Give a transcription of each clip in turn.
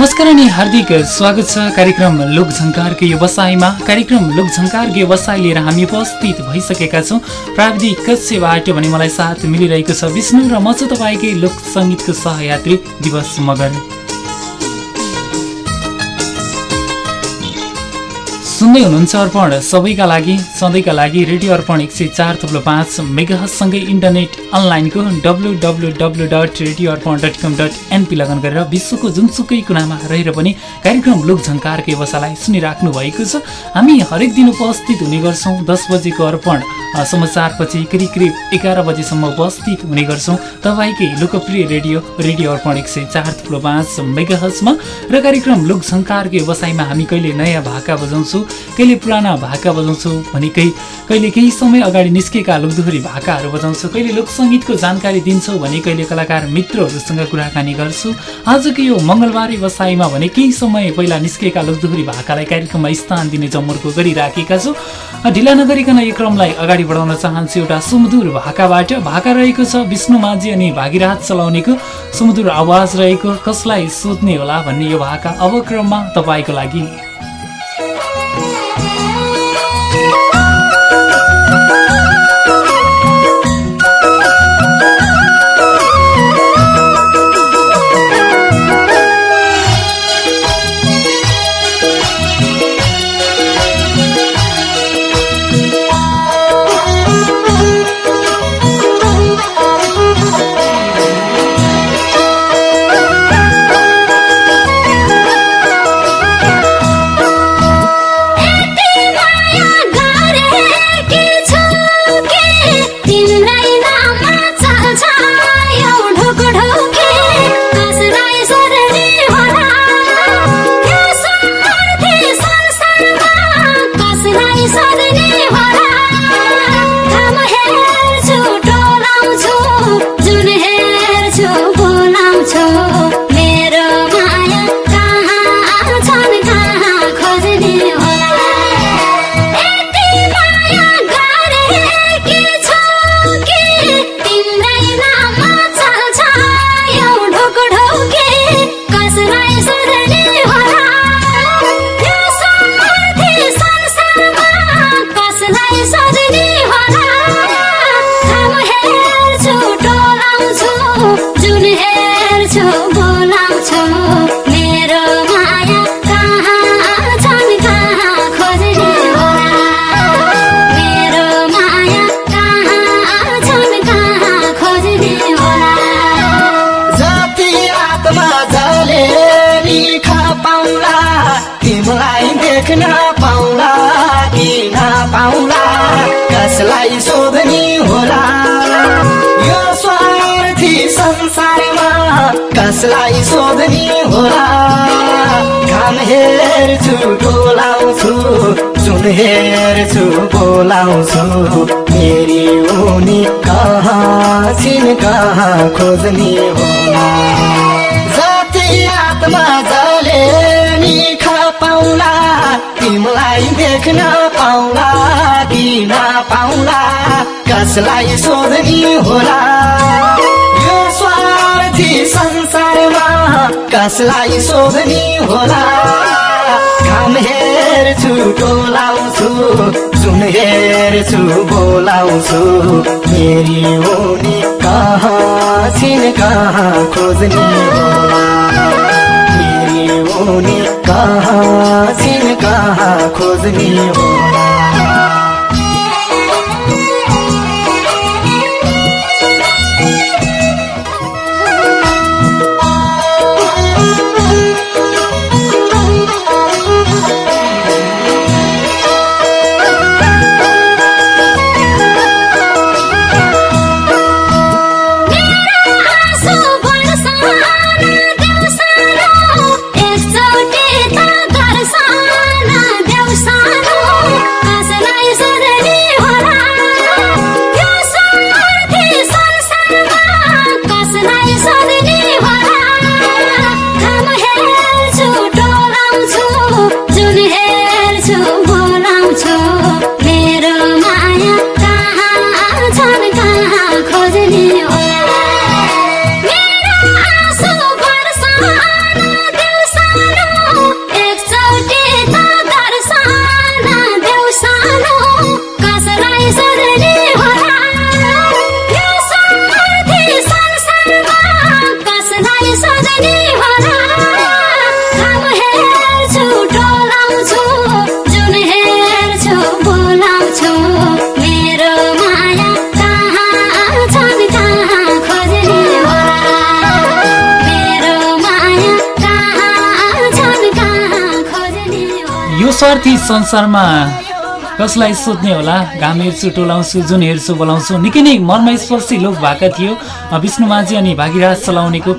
नमस्कार अनि हार्दिक स्वागत छ कार्यक्रम लोकझङ्कारको व्यवसायमा। कार्यक्रम लोकझङ्कारको व्यवसाय लिएर हामी उपस्थित भइसकेका छौँ। प्राविधिक कक्षबाट भने मलाई साथ मिलिरहेको छ विष्णु र म चाहिँ तपाईँकै लोक सङ्गीतको सहयात्री दिवस मगर सुन्दै हुनुहुन्छ अर्पण। सबैका लागि सधैँका लागि रेडियो अर्पण एक सय चार थप्लो पाँच मेगासँगै इन्टरनेट अनलाइनको W W W dot radio Arpan dot com dot NP लगन गरेर विश्वको जुनसुकै कुनामा रहेर पनि कार्यक्रम लोकझङ्कारको व्यवसायलाई सुनिराख्नु भएको छ। हामी हरेक दिन उपस्थित हुने गर्छौँ। दस बजेको अर्पण समाचारपछि करिब करिब एघार बजीसम्म उपस्थित हुने गर्छौँ। तपाईँकै लोकप्रिय रेडियो रेडियो अर्पण एक सय चार थुप्रो पाँच मेगाहजमा र कार्यक्रम लोकझङ्कारको व्यवसायमा हामी कहिले नयाँ भाका बजाउँछौँ कहिले पुराना भाका बजाउँछौँ? भने कहीँ कहिले केही समय अगाडि निस्केका लोकदोहोरी भाकाहरू बजाउँछौँ? कहिले लोकसङ्गीतको जानकारी दिन्छौँ? भने कहिले कलाकार मित्रहरूसँग कुराकानी गर्छौँ? आजको यो मङ्गलबारे व्यवसायमा भने केही समय पहिला निस्केका लोकदोहोरी भाकालाई कार्यक्रममा स्थान दिने जमर्को गरिराखेका छौँ? ढिला नगरिकन यो क्रमलाई अगाडि बढाउन चाहन्छु एउटा सुमधुर भाकाबाट। भाका रहेको छ विष्णु माझी अनि भागीराज चलाउनेको। सुमधुर आवाज रहेको कसलाई सोध्ने होला भन्ने यो भाका अब क्रममा तपाईँको लागि हेर्छु डोलाउँछु जुन हेर्छु बोलाउँछु। मेरी उनी कहाँ छिन कहाँ खोज्ने होला? जति आत्मा जले नि पाउला तिमीलाई देख्न पाउला दिन पाउला कसलाई सोध्ने होला? संसारमा कसलाई सोध्ने होला? घाम हेर्छु टोलाउँछु सुन हेर्छु बोलाउँछु। मेरी होनी कहाँ छिन कहाँ खोज्ने होला मेरी होनी कहाँ छिन कहाँ खोज्ने होला स्वार्थी संसारमा कसलाई सोध्ने होला? घाम हेर्छु टोलाउँछु जुन हेर्छु बोलाउँछु। निकै नै मनमा स्पर्शी लोक भएका थियो। विष्णु माझी अनि भागीराज चलाउनेको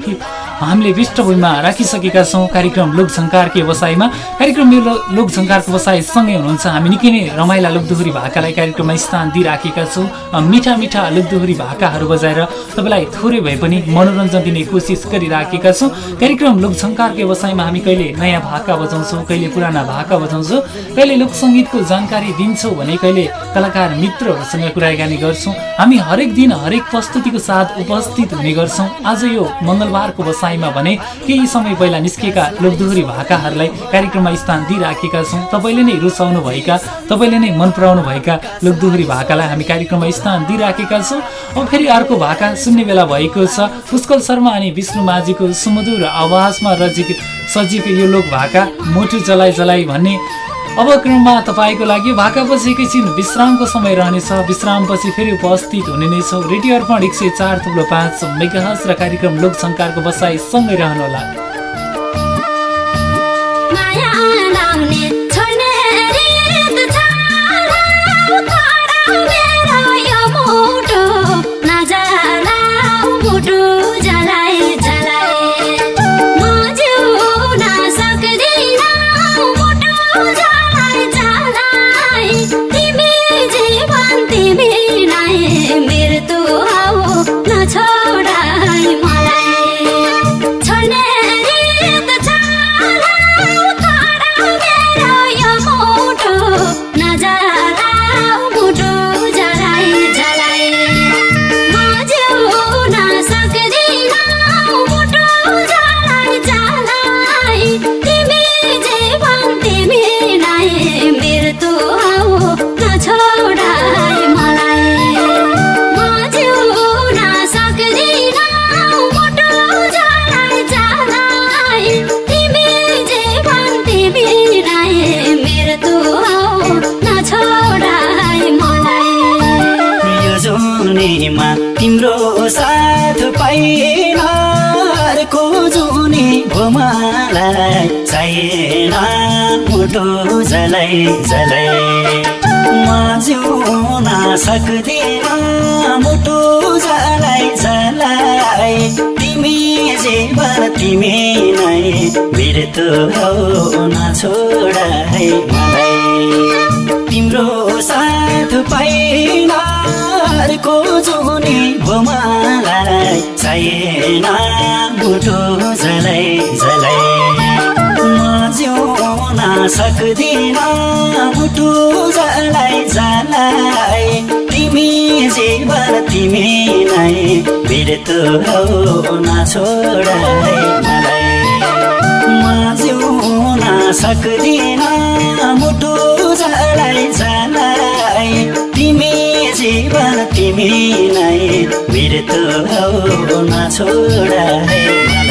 हामीले पृष्ठभूमिमा राखिसकेका छौँ। कार्यक्रम लोकझङ्कारको व्यवसायमा। कार्यक्रम यो लोकझङ्कारको व्यवसायसँगै हुनुहुन्छ। हामी निकै नै रमाइला लोकदोहोरी भाकालाई कार्यक्रममा स्थान दिइराखेका छौँ। मिठा मिठा लोकदोहोरी भाकाहरू बजाएर तपाईँलाई थोरै भए पनि मनोरञ्जन दिने कोसिस गरिराखेका छौँ। कार्यक्रम लोकझङ्कारको व्यवसायमा हामी कहिले नयाँ भाका बजाउँछौँ कहिले पुराना भाका बजाउँछौँ कहिले लोकसङ्गीतको जानकारी दिन्छौँ भने कहिले कलाकार मित्रहरूसँग कुराकानी गर्छौँ। हामी हरेक दिन हरेक प्रस्तुतिको साथ उपस्थित हुने गर्छौँ। आज यो मङ्गलबारको व्यवसाय समयमा भने केही समय पहिला निस्केका लोकदोहोरी भाकाहरूलाई कार्यक्रममा स्थान दिइराखेका छौँ। तपाईँले नै रुचाउनु भएका तपाईँले नै मन पराउनु भएका लोकदोहोरी भाकालाई हामी कार्यक्रममा स्थान दिइराखेका छौँ। अब फेरि अर्को भाका सुन्ने बेला भएको छ। पुष्कल शर्मा अनि विष्णु माझीको सुमधुर आवाजमा रजिक सजिएको यो लोक भाका मोटु जलाइ जलाइ भन्ने अब क्रममा तपाईँको लागि भाकापछि एकैछिन विश्रामको समय रहनेछ। विश्रामपछि फेरि उपस्थित हुने नै छौँ। रेडियो अर्पण एक सय चार थुप्रो पाँच मेगाहस र कार्यक्रम लोकसङ्कारको बसाइसँगै रहनुहोला सक्दिन मुटु जलाई जलाई तिमी जीवन तिमी नै मृत्यु हौ छोडाइ मलाई तिम्रो साथ पाइन अर्को जुनी भुमालाई छैन मुटु जलै जलै सक्दिन। मुटु जलाई जलाई तिमी जीवन तिमी नै बिर्तु हौ नछोडाई मलाई। म जिउन सक्दिन मुटु जलाई जलाई तिमी जीवन तिमी नै बिर्तु हौ नछोडाई मलाई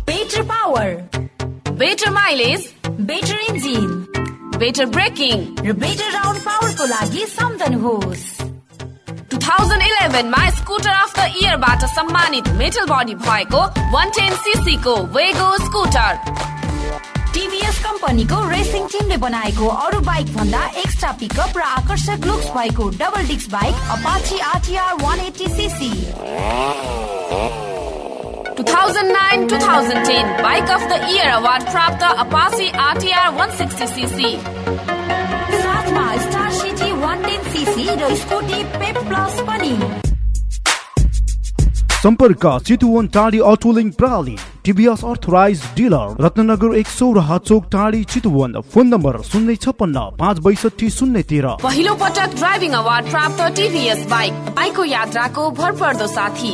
Power better mileage better engine better braking र बेटर राउन्ड पावरको लागि सम्झनुहोस् 2011 मा स्कुटर अफ द इयरबाट सम्मानित मेटल बडी भएको 110 सीसी को वेगो स्कुटर टिभीएस कम्पनीको रेसिङ टिमले बनाएको अरू बाइक भन्दा एक्स्ट्रा पिकअप र आकर्षक लुक्स भएको double disc bike Apache RTR 180 CC 2009-2010 bike of the year award प्राप्त अपाची आरटिआर 160 सीसी साथमा स्टार सिटी 110 सीसी र स्कुटी पेप प्लस पनि सम्पर्क चितुवन टाढी अटोलिङ प्रणाली टिभीएस अर्थराइज डिलर रत्नगर एक सौ र चोक टाढी चितुवन फोन नम्बर शून्य छप्पन्न पाँच बैसठी शून्य तेह्र। पहिलो पटक ड्राइभिङ अवार्ड प्राप्त टिभीएस बाइक बाइकको यात्राको भरपर्दो साथी।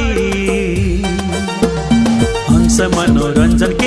हंस मनोरञ्जन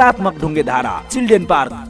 कलात्मक ढूँगे धारा children park.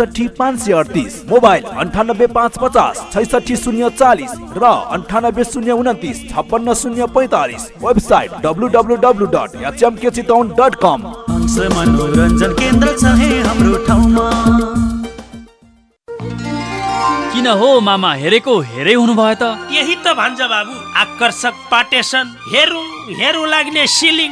एकसठी पाँच सय अडतिस मोबाइल अन्ठानब्बे पाँच पचास छैसठी शून्य चालिस र अन्ठानब्बे शून्य उन्तिस छप्पन्न शून्य पैँतालिस website W W W dot HMK Chitwan dot com मनोरञ्जन केन्द्र छ है हाम्रो ठाउँमा। किन हो मामा हेरेको हेरै हुनुभयो त? यही त भन्छ बाबु आकर्षक पाटेसन हेरौँ हेरौँ लाग्ने सिलिङ।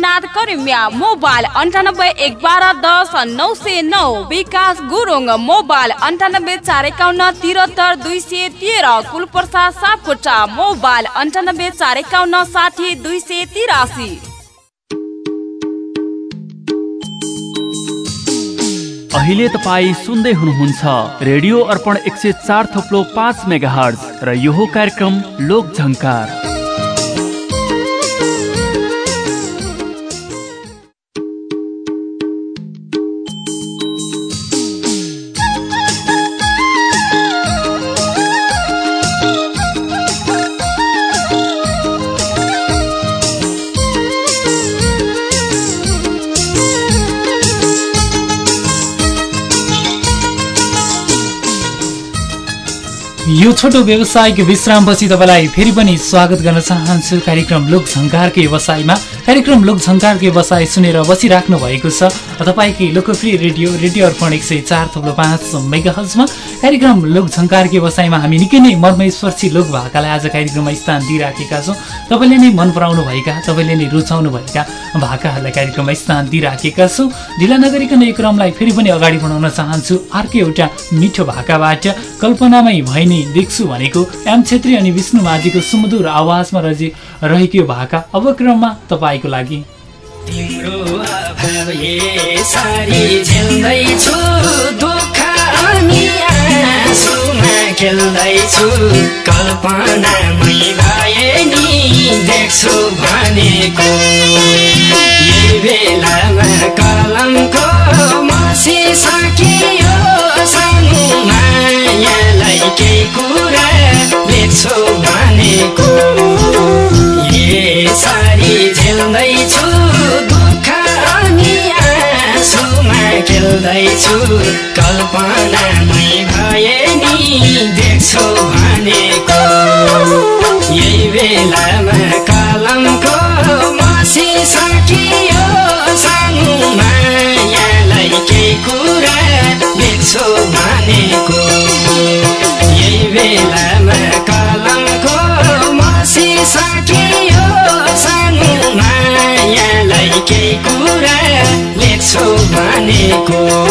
इनाद करिमिया मोबाइल अन्ठानब्बे एक बाह्र दस नौ सय नौ विकास गुरुङ मोबाइल अन्ठानब्बे चार एकाउन्न तिहत्तर दुई सय तेह्र कुलप्रसाद सापकोटा मोबाइल अन्ठानब्बे चार एकाउन्न साठी दुई सय तिरासी अहिले तपाईँ सुन्दै हुनुहुन्छ रेडियो अर्पण एक सय चार थप्लो पाँच मेगा र यो कार्यक्रम लोक झङ्कार यो छोटो व्यवसायिक विश्रामपछि तपाईँलाई फेरि पनि स्वागत गर्न चाहन्छु। कार्यक्रम लोकझङ्कारको व्यवसायमा कार्यक्रम लोकझङ्कारको व्यवसाय सुनेर बसिराख्नु भएको छ। तपाईँकै लोकप्रिय रेडियो रेडियो अर्पण एक सय चार थप्लो पाँच मेगाहजमा कार्यक्रम लोकझङ्कारको व्यवसायमा हामी निकै नै मर्मस्पर्शी लोक भाकालाई आज कार्यक्रममा स्थान दिइराखेका छौँ। तपाईँले नै मन पराउनु भएका तपाईँले नै रुचाउनु भएका भाकाहरूलाई कार्यक्रममा स्थान दिइराखेका छौँ। ढिला नगरिकन यो क्रमलाई फेरि पनि अगाडि बढाउन चाहन्छु। अर्को एउटा मिठो भाकाबाट कल्पनामै भइने देख्छु भनेको एम छेत्री अनि विष्णु माझीको सुमधुर आवाजमा रजी रहेको यो भाका अब क्रममा तपाईँको लागि। यसरी झेल्दैछु दुःख अनि आँसुमा खेल्दैछु। कल्पनामै भए नि देख्छु भनेको। यही बेलामा कलमको मसिसकियो सानो मायालाई केही कुरा लेख्छु भनेको। यसरी झेल्दैछु दुःख अनि खेल्दैछु कल्पनामै भए नि देख्छु भनेको। यही बेलामा भनेको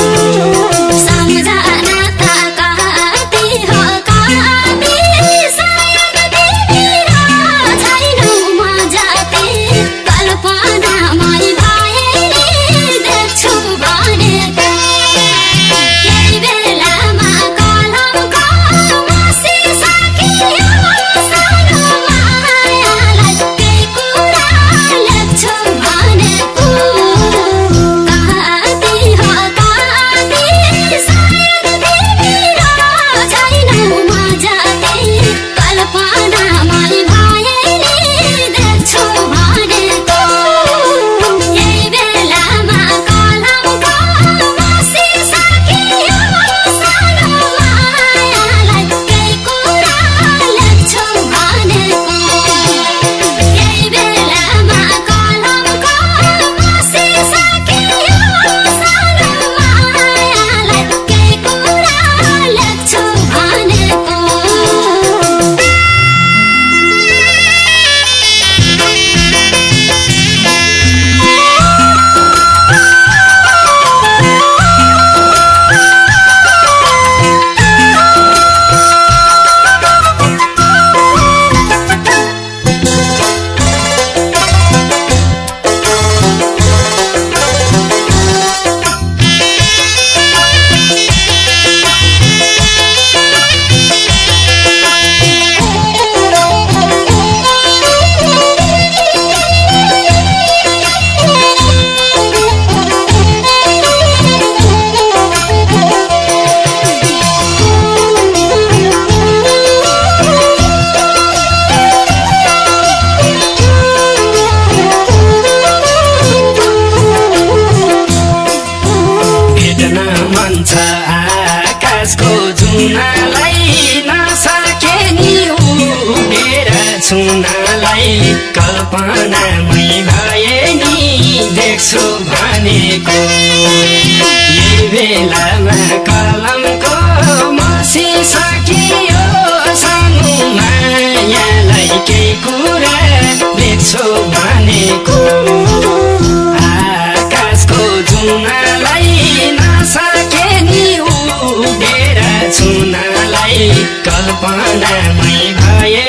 भए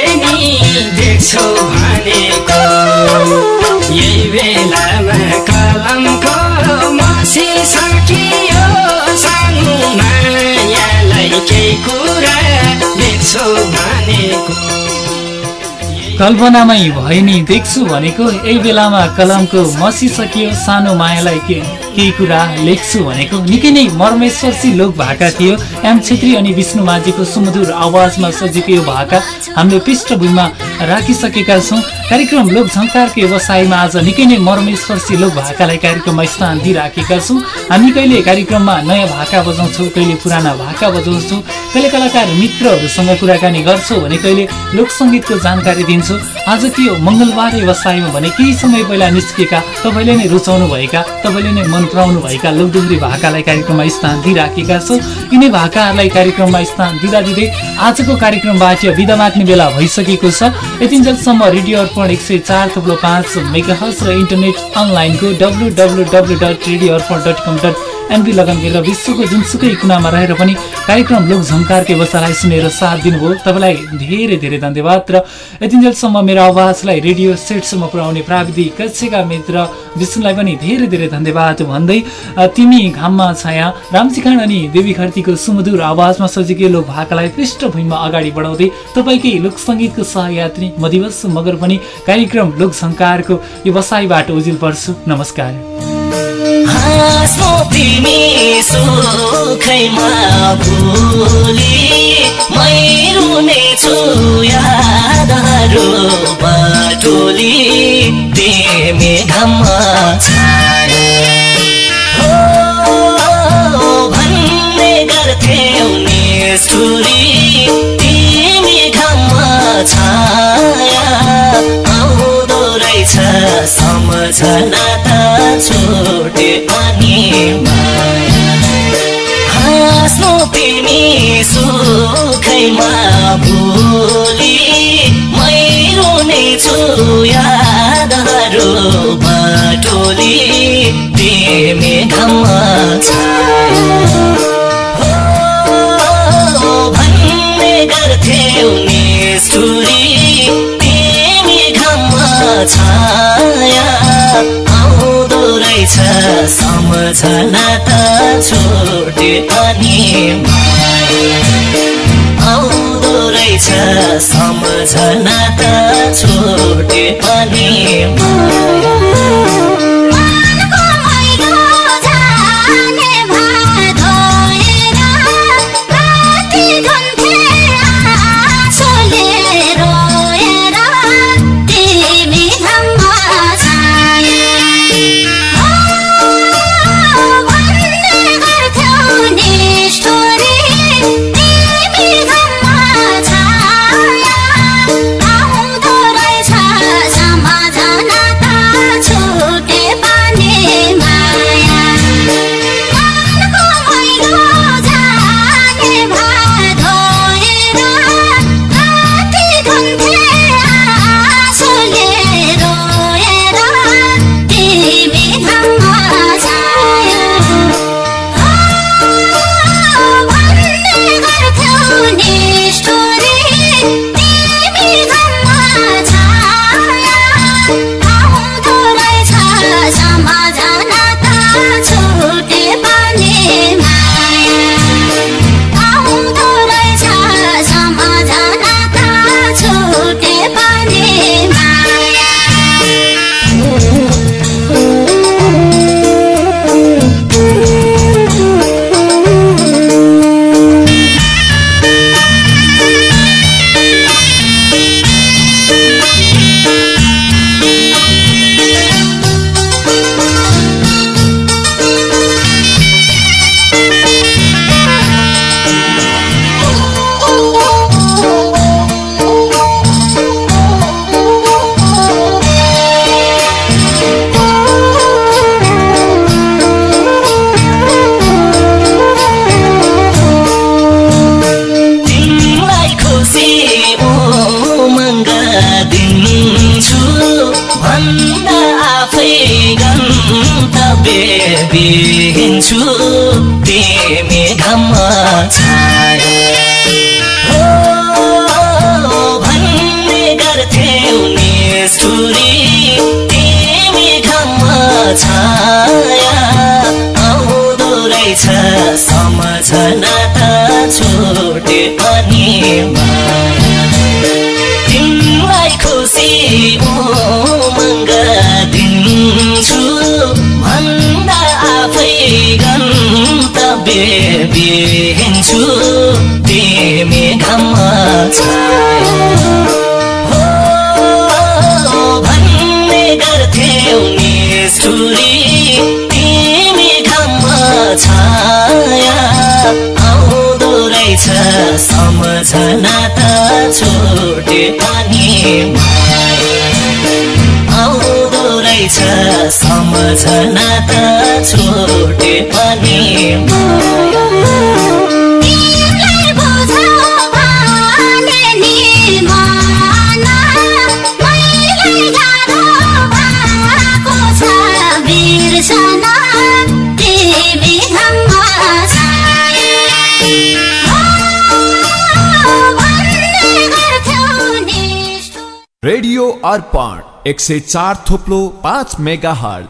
कल्पनामै भए नि देख्छु भनेको। यही बेलामा कलमको मसिसकियो सानो मायालाई के केही कुरा लेख्छु भनेको निकै नै मर्मेश्वरसी लोक भाका थियो। एम छेत्री अनि विष्णु माझीको सुमधुर आवाजमा सजिएको यो भाका हामीले पृष्ठभूमिमा राखिसकेका छौँ। कार्यक्रम लोक झङ्कारको व्यवसायमा आज निकै नै मर्मेश्वरसी लोक भाकालाई कार्यक्रममा स्थान दिइराखेका छौँ। हामी कहिले कार्यक्रममा नयाँ भाका बजाउँछौँ कहिले पुराना भाका बजाउँछौँ कहिले कलाकार मित्रहरूसँग कुराकानी गर्छौँ भने कहिले लोकसङ्गीतको जानकारी दिन्छौँ। आज के हो? मङ्गलबार व्यवसायमा भने केही समय पहिला निस्केका तपाईँले नै रुचाउनु भएका तपाईँले नै मन पराउनु भएका लोकदोहोरी भाकालाई कार्यक्रममा स्थान दिइराखेका छौँ। यिनै भाकाहरूलाई कार्यक्रममा स्थान दिँदा दिँदै आजको कार्यक्रमबाट विदा माग्ने बेला भइसकेको छ। यतिन्जेलसम्म रेडियो अर्पण एक सय चार थप्लो पाँच मेगाहस र इन्टरनेट अनलाइनको W W W dot radio Arpan dot com dot NP log on गरेर विश्वको जुनसुकै कुनामा रहेर पनि कार्यक्रम लोक झङ्कारको व्यवसायलाई सुनेर साथ दिनुभयो। तपाईँलाई धेरै धेरै धन्यवाद र यतिन्जेलसम्म मेरो आवाजलाई रेडियो सेटसम्म पुर्याउने प्राविधिक कक्षका मित्र विष्णुलाई पनि धेरै धेरै धन्यवाद भन्दै तिमी घाममा छाया। रामजी खान अनि देवी खर्तीको सुमधुर आवाजमा सजिकै लोक भाकालाई पृष्ठभूमिमा अगाडि बढाउँदै तपाईँकै लोकसङ्गीतको सहयात्री म दिवस मगर पनि कार्यक्रम लोक झङ्कारको व्यवसायबाट उजिल पर्छु। नमस्कार। हाँस्नु तिमी सुखैमा भोलि मै रुनेछु यादहरू बटोली तिमी घममा भन्ने गर्थ्यौ निष्ठुरी तिमी घममा छाया आउँदो रहेछ सम्झना। सुखैमा भोलि मै रुनेछु यादहरू बटोली तिमी घममा छायो रहेछ सम्झना त छोटे माया आउँदो रहेछ सम्झना त छोटे पनि बिहिन्छु तिमी घाममा हो भन्ने गर्थ्यौ निष्ठुरी तिमी घाममा छाया। आउँदो रहेछ सम्झना त छुटे पनि। सम्झना त छुटे पनि। रेडियो अर्पण एक सौ चार थोप्लो पाँच मेगा हल